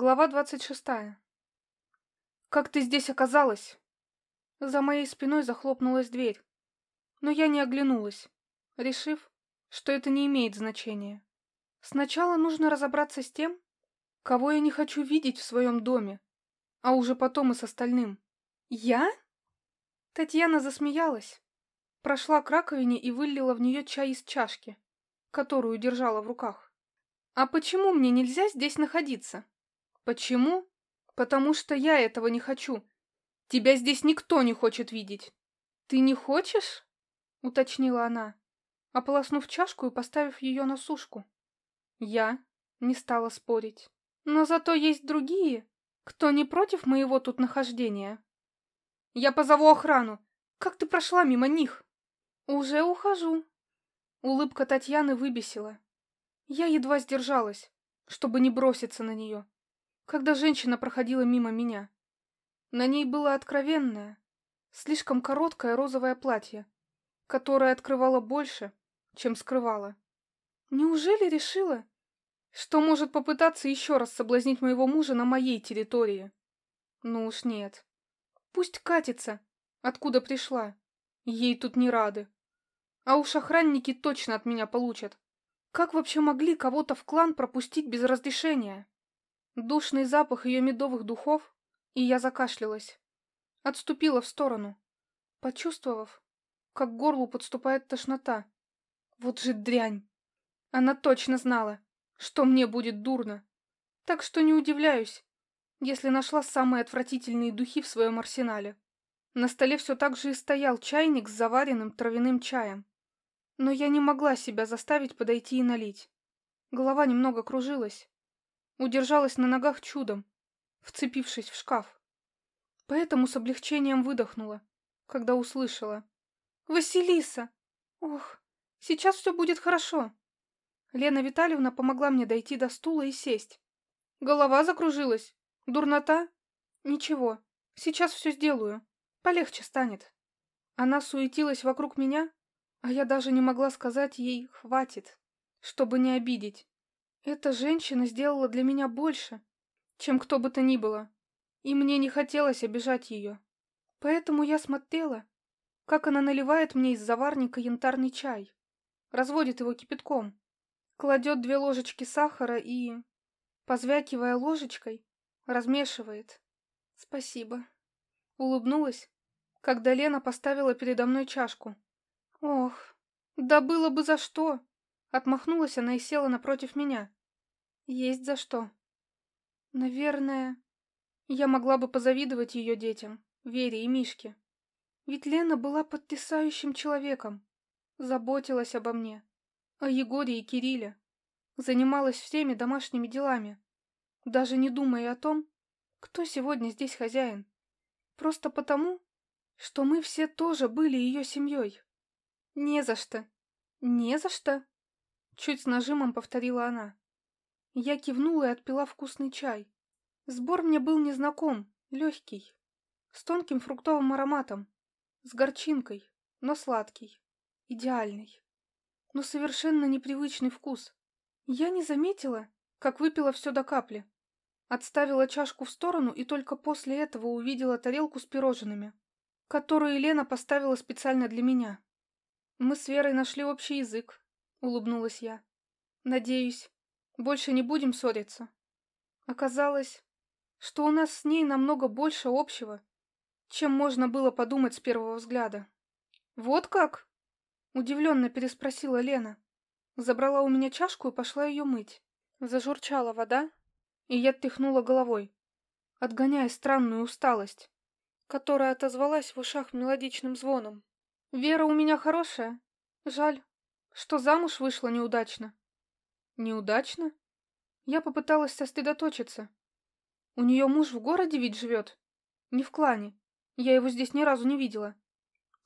Глава двадцать шестая. «Как ты здесь оказалась?» За моей спиной захлопнулась дверь, но я не оглянулась, решив, что это не имеет значения. Сначала нужно разобраться с тем, кого я не хочу видеть в своем доме, а уже потом и с остальным. «Я?» Татьяна засмеялась, прошла к раковине и вылила в нее чай из чашки, которую держала в руках. «А почему мне нельзя здесь находиться?» Почему? Потому что я этого не хочу. Тебя здесь никто не хочет видеть. Ты не хочешь? Уточнила она, ополоснув чашку и поставив ее на сушку. Я не стала спорить. Но зато есть другие, кто не против моего тут нахождения. Я позову охрану. Как ты прошла мимо них? Уже ухожу. Улыбка Татьяны выбесила. Я едва сдержалась, чтобы не броситься на нее когда женщина проходила мимо меня. На ней было откровенное, слишком короткое розовое платье, которое открывало больше, чем скрывало. Неужели решила, что может попытаться еще раз соблазнить моего мужа на моей территории? Ну уж нет. Пусть катится, откуда пришла. Ей тут не рады. А уж охранники точно от меня получат. Как вообще могли кого-то в клан пропустить без разрешения? Душный запах ее медовых духов, и я закашлялась. Отступила в сторону, почувствовав, как к горлу подступает тошнота. Вот же дрянь! Она точно знала, что мне будет дурно. Так что не удивляюсь, если нашла самые отвратительные духи в своем арсенале. На столе все так же и стоял чайник с заваренным травяным чаем. Но я не могла себя заставить подойти и налить. Голова немного кружилась, Удержалась на ногах чудом, вцепившись в шкаф. Поэтому с облегчением выдохнула, когда услышала. «Василиса! Ох, сейчас все будет хорошо!» Лена Витальевна помогла мне дойти до стула и сесть. Голова закружилась. Дурнота? Ничего, сейчас все сделаю. Полегче станет. Она суетилась вокруг меня, а я даже не могла сказать ей «хватит», чтобы не обидеть. Эта женщина сделала для меня больше, чем кто бы то ни было, и мне не хотелось обижать ее. Поэтому я смотрела, как она наливает мне из заварника янтарный чай, разводит его кипятком, кладет две ложечки сахара и, позвякивая ложечкой, размешивает. Спасибо. Улыбнулась, когда Лена поставила передо мной чашку. Ох, да было бы за что. Отмахнулась она и села напротив меня. Есть за что. Наверное, я могла бы позавидовать ее детям, Вере и Мишке. Ведь Лена была потрясающим человеком, заботилась обо мне, о Егоре и Кирилле, занималась всеми домашними делами, даже не думая о том, кто сегодня здесь хозяин. Просто потому, что мы все тоже были ее семьей. Не за что. Не за что. Чуть с нажимом повторила она. Я кивнула и отпила вкусный чай. Сбор мне был незнаком, легкий, с тонким фруктовым ароматом, с горчинкой, но сладкий, идеальный, но совершенно непривычный вкус. Я не заметила, как выпила все до капли. Отставила чашку в сторону и только после этого увидела тарелку с пирожными, которую Елена поставила специально для меня. Мы с Верой нашли общий язык, улыбнулась я. Надеюсь, больше не будем ссориться. Оказалось, что у нас с ней намного больше общего, чем можно было подумать с первого взгляда. «Вот как?» — удивленно переспросила Лена. Забрала у меня чашку и пошла ее мыть. Зажурчала вода, и я тряхнула головой, отгоняя странную усталость, которая отозвалась в ушах мелодичным звоном. «Вера у меня хорошая. Жаль, что замуж вышла неудачно. Неудачно? Я попыталась сосредоточиться. У нее муж в городе ведь живет. Не в клане. Я его здесь ни разу не видела.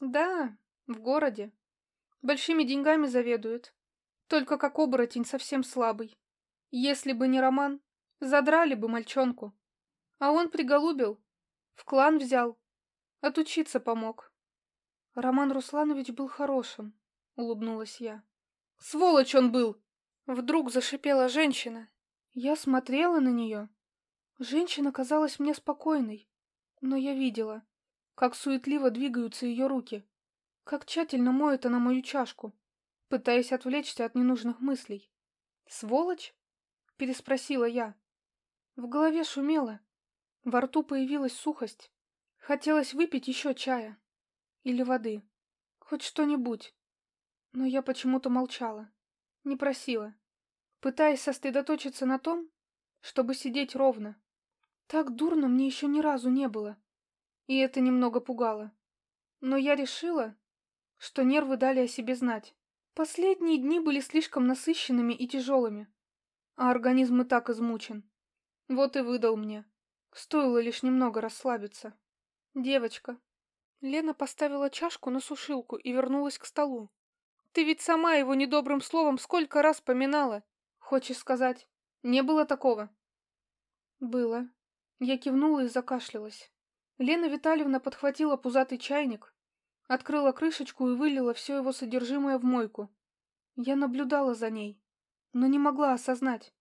Да, в городе. Большими деньгами заведует. Только как оборотень совсем слабый. Если бы не Роман, задрали бы мальчонку. А он приголубил. В клан взял. Отучиться помог. Роман Русланович был хорошим, улыбнулась я. Сволочь он был! Вдруг зашипела женщина. Я смотрела на нее, Женщина казалась мне спокойной, но я видела, как суетливо двигаются ее руки, как тщательно моет она мою чашку, пытаясь отвлечься от ненужных мыслей. «Сволочь?» — переспросила я. В голове шумело, во рту появилась сухость. Хотелось выпить еще чая или воды, хоть что-нибудь. Но я почему-то молчала, не просила, пытаясь сосредоточиться на том, чтобы сидеть ровно. Так дурно мне еще ни разу не было, и это немного пугало. Но я решила, что нервы дали о себе знать. Последние дни были слишком насыщенными и тяжелыми, а организм и так измучен. Вот и выдал мне. Стоило лишь немного расслабиться. Девочка. Лена поставила чашку на сушилку и вернулась к столу. Ты ведь сама его недобрым словом сколько раз поминала. Хочешь сказать, не было такого? Было. Я кивнула и закашлялась. Лена Витальевна подхватила пузатый чайник, открыла крышечку и вылила все его содержимое в мойку. Я наблюдала за ней, но не могла осознать,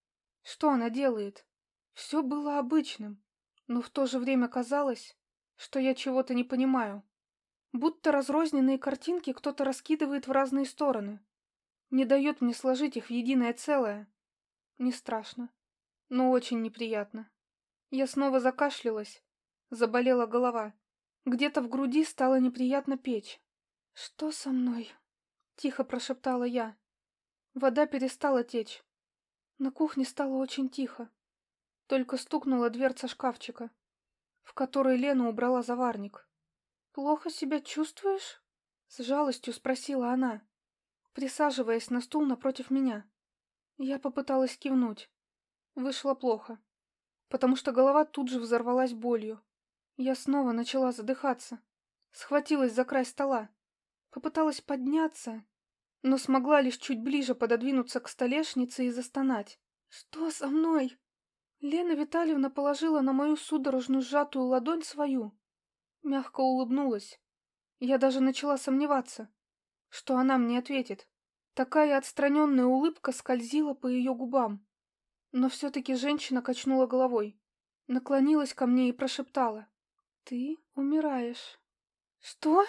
что она делает. Все было обычным, но в то же время казалось, что я чего-то не понимаю. Будто разрозненные картинки кто-то раскидывает в разные стороны. Не дает мне сложить их в единое целое. Не страшно, но очень неприятно. Я снова закашлялась, заболела голова. Где-то в груди стало неприятно печь. «Что со мной?» — тихо прошептала я. Вода перестала течь. На кухне стало очень тихо. Только стукнула дверца шкафчика, в который Лена убрала заварник. «Плохо себя чувствуешь?» — с жалостью спросила она, присаживаясь на стул напротив меня. Я попыталась кивнуть. Вышло плохо, потому что голова тут же взорвалась болью. Я снова начала задыхаться. Схватилась за край стола. Попыталась подняться, но смогла лишь чуть ближе пододвинуться к столешнице и застонать. «Что со мной?» Лена Витальевна положила на мою судорожную сжатую ладонь свою. Мягко улыбнулась. Я даже начала сомневаться, что она мне ответит. Такая отстраненная улыбка скользила по ее губам. Но все-таки женщина качнула головой, наклонилась ко мне и прошептала. «Ты умираешь». «Что?»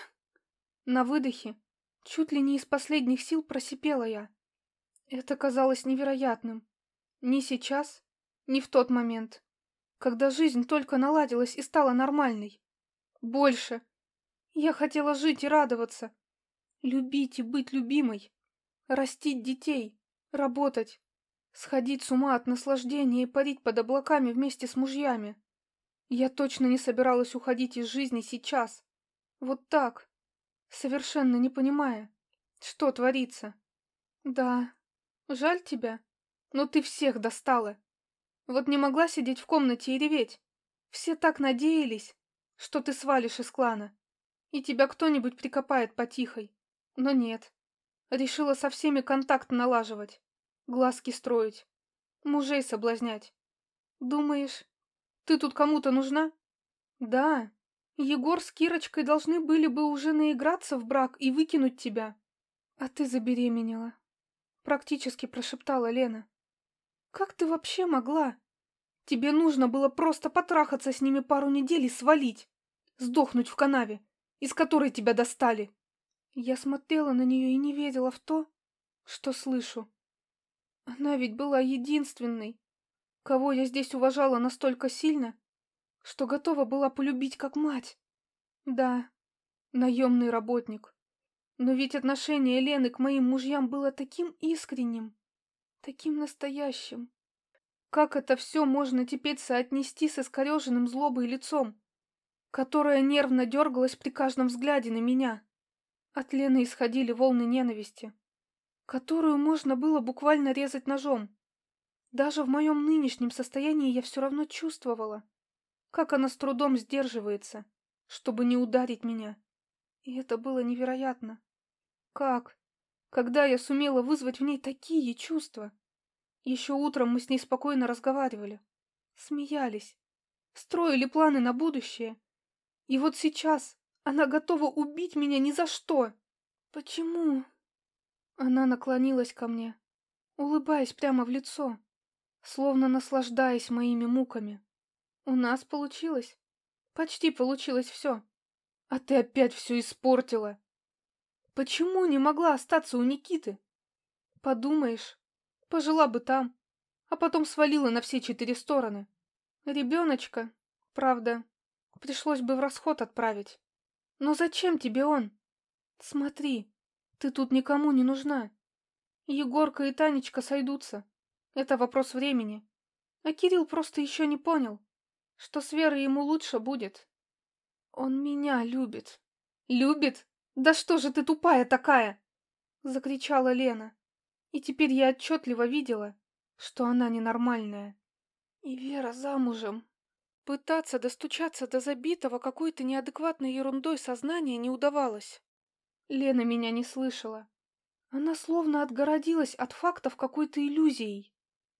На выдохе, чуть ли не из последних сил, просипела я. Это казалось невероятным. Ни сейчас, не в тот момент, когда жизнь только наладилась и стала нормальной. Больше. Я хотела жить и радоваться. Любить и быть любимой. Растить детей. Работать. Сходить с ума от наслаждения и парить под облаками вместе с мужьями. Я точно не собиралась уходить из жизни сейчас. Вот так. Совершенно не понимая, что творится. Да, жаль тебя, но ты всех достала. Вот не могла сидеть в комнате и реветь. Все так надеялись, что ты свалишь из клана, и тебя кто-нибудь прикопает потихой. Но нет. Решила со всеми контакт налаживать, глазки строить, мужей соблазнять. Думаешь, ты тут кому-то нужна? Да. Егор с Кирочкой должны были бы уже наиграться в брак и выкинуть тебя. А ты забеременела. Практически прошептала Лена. Как ты вообще могла? Тебе нужно было просто потрахаться с ними пару недель и свалить. Сдохнуть в канаве, из которой тебя достали. Я смотрела на нее и не верила в то, что слышу. Она ведь была единственной, кого я здесь уважала настолько сильно, что готова была полюбить как мать. Да, наемный работник. Но ведь отношение Лены к моим мужьям было таким искренним таким настоящим. Как это все можно теперь соотнести с искореженным злобой лицом, которое нервно дергалось при каждом взгляде на меня? От Лены исходили волны ненависти, которую можно было буквально резать ножом. Даже в моем нынешнем состоянии я все равно чувствовала, как она с трудом сдерживается, чтобы не ударить меня. И это было невероятно. Как? когда я сумела вызвать в ней такие чувства. Еще утром мы с ней спокойно разговаривали, смеялись, строили планы на будущее. И вот сейчас она готова убить меня ни за что. Почему? Она наклонилась ко мне, улыбаясь прямо в лицо, словно наслаждаясь моими муками. У нас получилось. Почти получилось все. А ты опять все испортила. Почему не могла остаться у Никиты? Подумаешь, пожила бы там, а потом свалила на все четыре стороны. Ребеночка, правда, пришлось бы в расход отправить. Но зачем тебе он? Смотри, ты тут никому не нужна. Егорка и Танечка сойдутся. Это вопрос времени. А Кирилл просто еще не понял, что с Верой ему лучше будет. Он меня любит. Любит? Да что же ты тупая такая? Закричала Лена. И теперь я отчетливо видела, что она ненормальная. И Вера замужем. Пытаться достучаться до забитого какой-то неадекватной ерундой сознания не удавалось. Лена меня не слышала. Она словно отгородилась от фактов какой-то иллюзией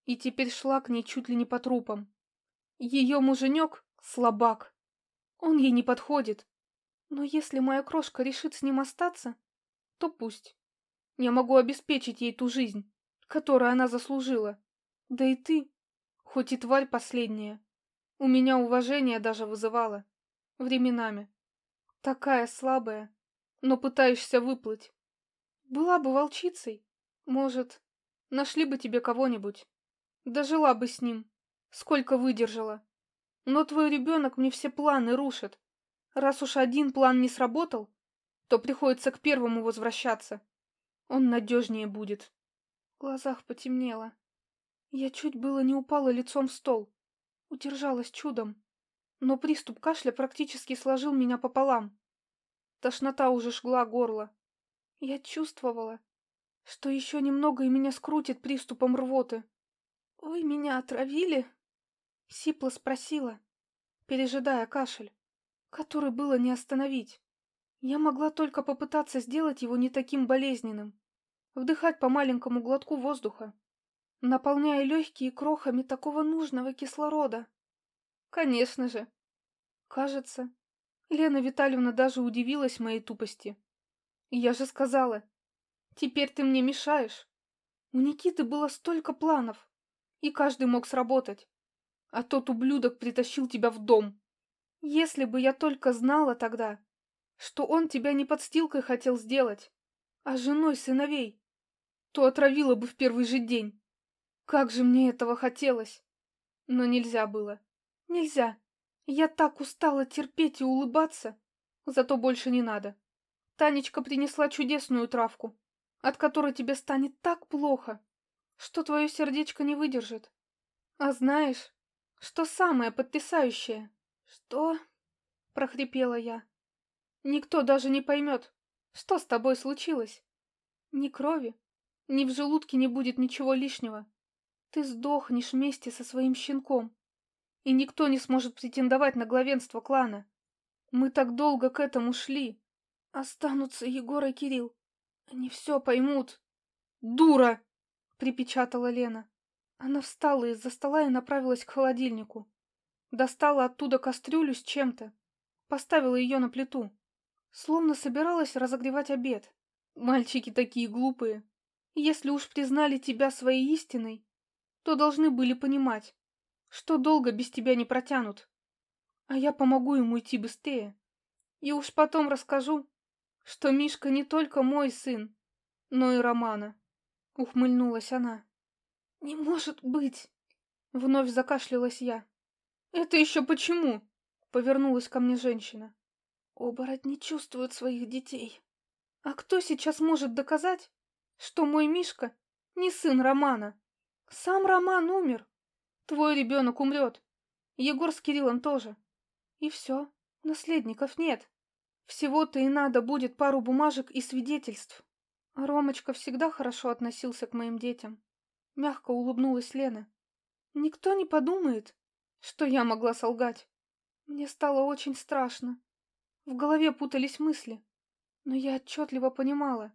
и теперь шла к ней чуть ли не по трупам. Ее муженек — слабак. Он ей не подходит. Но если моя крошка решит с ним остаться, то пусть. Я могу обеспечить ей ту жизнь, которую она заслужила. Да и ты, хоть и тварь последняя, у меня уважение даже вызывало. Временами. Такая слабая, но пытаешься выплыть. Была бы волчицей, может, нашли бы тебе кого-нибудь. Дожила бы с ним, сколько выдержала. Но твой ребенок мне все планы рушит. Раз уж один план не сработал, то приходится к первому возвращаться. Он надежнее будет. В глазах потемнело. Я чуть было не упала лицом в стол. Удержалась чудом. Но приступ кашля практически сложил меня пополам. Тошнота уже жгла горло. Я чувствовала, что еще немного и меня скрутит приступом рвоты. «Вы меня отравили?» Сипла спросила, пережидая кашель, который было не остановить. Я могла только попытаться сделать его не таким болезненным, вдыхать по маленькому глотку воздуха, наполняя легкие крохами такого нужного кислорода. Конечно же. Кажется, Лена Витальевна даже удивилась моей тупости. Я же сказала, теперь ты мне мешаешь. У Никиты было столько планов, и каждый мог сработать. А тот ублюдок притащил тебя в дом. Если бы я только знала тогда, что он тебя не подстилкой хотел сделать, а женой сыновей, то отравила бы в первый же день. Как же мне этого хотелось. Но нельзя было. Нельзя. Я так устала терпеть и улыбаться. Зато больше не надо. Танечка принесла чудесную травку, от которой тебе станет так плохо, что твое сердечко не выдержит. А знаешь, что самое потрясающее? Что? прохрипела я. Никто даже не поймет, что с тобой случилось. Ни крови, ни в желудке не будет ничего лишнего. Ты сдохнешь вместе со своим щенком, и никто не сможет претендовать на главенство клана. Мы так долго к этому шли, Останутся Егор и Кирилл. Они все поймут. Дура! Припечатала Лена. Она встала из-за стола и направилась к холодильнику. Достала оттуда кастрюлю с чем-то. Поставила ее на плиту. Словно собиралась разогревать обед. Мальчики такие глупые. Если уж признали тебя своей истиной, то должны были понимать, что долго без тебя не протянут. А я помогу ему идти быстрее. И уж потом расскажу, что Мишка не только мой сын, но и Романа. Ухмыльнулась она. Не может быть! Вновь закашлялась я. Это еще почему? Повернулась ко мне женщина. Оборотни чувствуют своих детей. А кто сейчас может доказать, что мой Мишка не сын Романа? Сам Роман умер. Твой ребенок умрет. Егор с Кириллом тоже. И все, наследников нет. Всего-то и надо будет пару бумажек и свидетельств. Ромочка всегда хорошо относился к моим детям. Мягко улыбнулась Лена. Никто не подумает, что я могла солгать. Мне стало очень страшно. В голове путались мысли. Но я отчетливо понимала,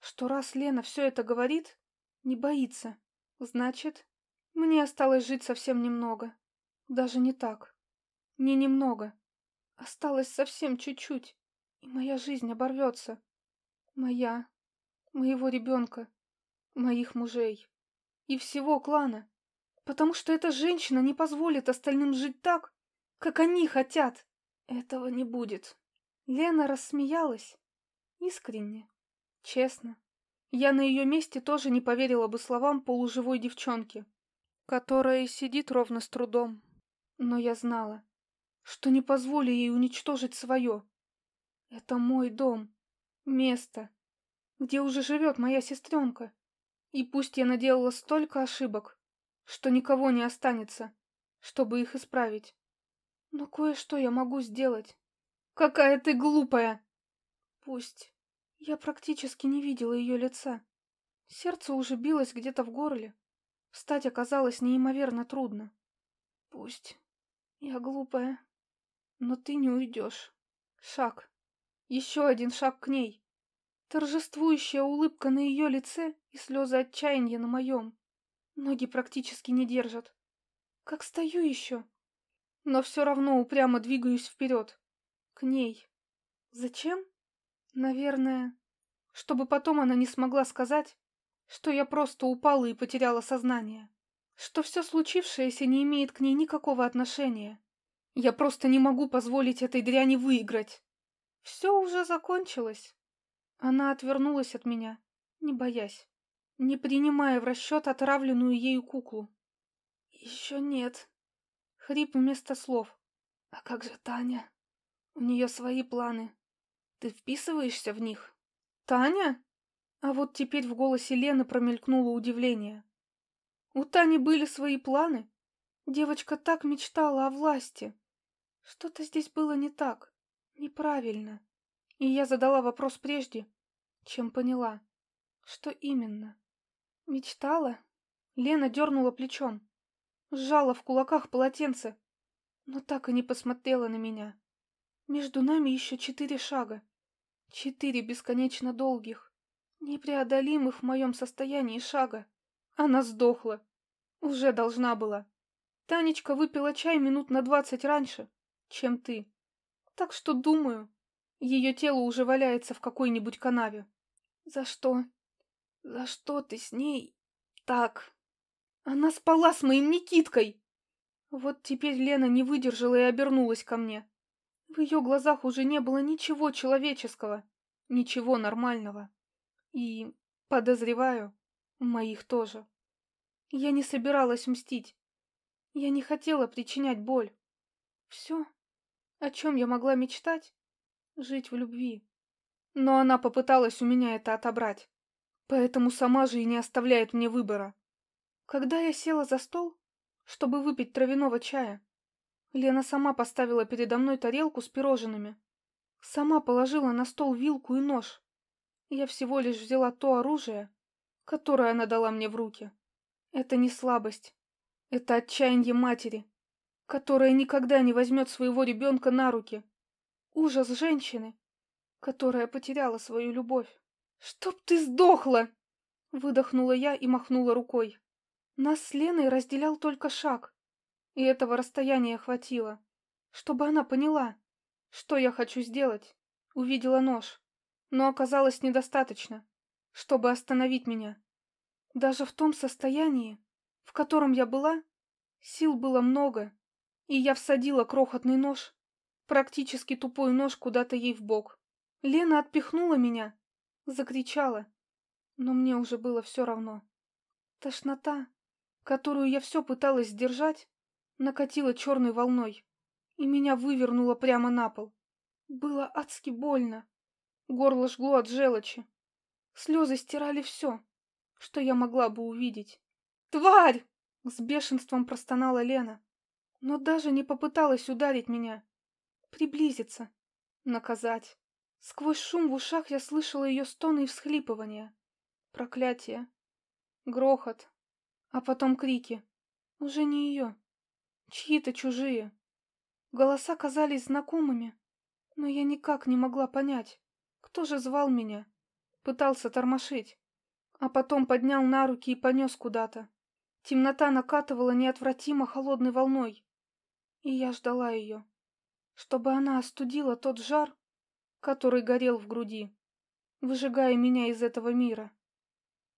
что раз Лена все это говорит, не боится, значит, мне осталось жить совсем немного. Даже не так. Не немного. Осталось совсем чуть-чуть, и моя жизнь оборвется. Моя, моего ребенка, моих мужей и всего клана. Потому что эта женщина не позволит остальным жить так, как они хотят. Этого не будет. Лена рассмеялась. Искренне. Честно. Я на ее месте тоже не поверила бы словам полуживой девчонки, которая сидит ровно с трудом. Но я знала, что не позволю ей уничтожить свое. Это мой дом, место, где уже живет моя сестренка. И пусть я наделала столько ошибок, что никого не останется, чтобы их исправить. Но кое-что я могу сделать. Какая ты глупая! Пусть. Я практически не видела ее лица. Сердце уже билось где-то в горле. Встать оказалось неимоверно трудно. Пусть. Я глупая. Но ты не уйдешь. Шаг. Еще один шаг к ней. Торжествующая улыбка на ее лице и слезы отчаяния на моем. Ноги практически не держат. Как стою еще. Но все равно упрямо двигаюсь вперед. К ней. Зачем? Наверное, чтобы потом она не смогла сказать, что я просто упала и потеряла сознание. Что все случившееся не имеет к ней никакого отношения. Я просто не могу позволить этой дряни выиграть. Все уже закончилось. Она отвернулась от меня, не боясь, не принимая в расчет отравленную ею куклу. Еще нет. Хрип вместо слов. А как же Таня? У нее свои планы. Ты вписываешься в них? Таня? А вот теперь в голосе Лены промелькнуло удивление. У Тани были свои планы? Девочка так мечтала о власти. Что-то здесь было не так, неправильно. И я задала вопрос прежде, чем поняла. Что именно? Мечтала? Лена дернула плечом, сжала в кулаках полотенце, но так и не посмотрела на меня. Между нами еще четыре шага. Четыре бесконечно долгих, непреодолимых в моем состоянии шага. Она сдохла. Уже должна была. Танечка выпила чай минут на двадцать раньше, чем ты. Так что, думаю, ее тело уже валяется в какой-нибудь канаве. За что? За что ты с ней так? Она спала с моим Никиткой! Вот теперь Лена не выдержала и обернулась ко мне. В ее глазах уже не было ничего человеческого, ничего нормального. И, подозреваю, моих тоже. Я не собиралась мстить. Я не хотела причинять боль. Все, о чем я могла мечтать, жить в любви. Но она попыталась у меня это отобрать. Поэтому сама же и не оставляет мне выбора. Когда я села за стол, чтобы выпить травяного чая, Лена сама поставила передо мной тарелку с пирожными. Сама положила на стол вилку и нож. Я всего лишь взяла то оружие, которое она дала мне в руки. Это не слабость. Это отчаяние матери, которая никогда не возьмет своего ребенка на руки. Ужас женщины, которая потеряла свою любовь. «Чтоб ты сдохла!» Выдохнула я и махнула рукой. Нас с Леной разделял только шаг. И этого расстояния хватило, чтобы она поняла, что я хочу сделать. Увидела нож, но оказалось недостаточно, чтобы остановить меня. Даже в том состоянии, в котором я была, сил было много, и я всадила крохотный нож, практически тупой нож куда-то ей в бок. Лена отпихнула меня, закричала, но мне уже было все равно. Тошнота, которую я все пыталась сдержать, накатила черной волной, и меня вывернуло прямо на пол. Было адски больно. Горло жгло от желчи. Слезы стирали все, что я могла бы увидеть. «Тварь!» — с бешенством простонала Лена, но даже не попыталась ударить меня. Приблизиться, наказать. Сквозь шум в ушах я слышала ее стоны и всхлипывания. Проклятие. Грохот. А потом крики. Уже не ее. Чьи-то чужие. Голоса казались знакомыми, но я никак не могла понять, кто же звал меня. Пытался тормошить, а потом поднял на руки и понес куда-то. Темнота накатывала неотвратимо холодной волной, и я ждала ее, чтобы она остудила тот жар, который горел в груди, выжигая меня из этого мира.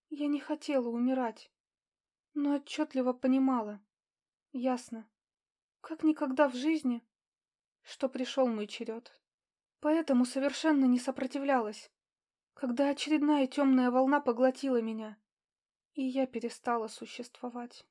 Я не хотела умирать, но отчетливо понимала, ясно, как никогда в жизни, что пришел мой черед. Поэтому совершенно не сопротивлялась, когда очередная темная волна поглотила меня, и я перестала существовать.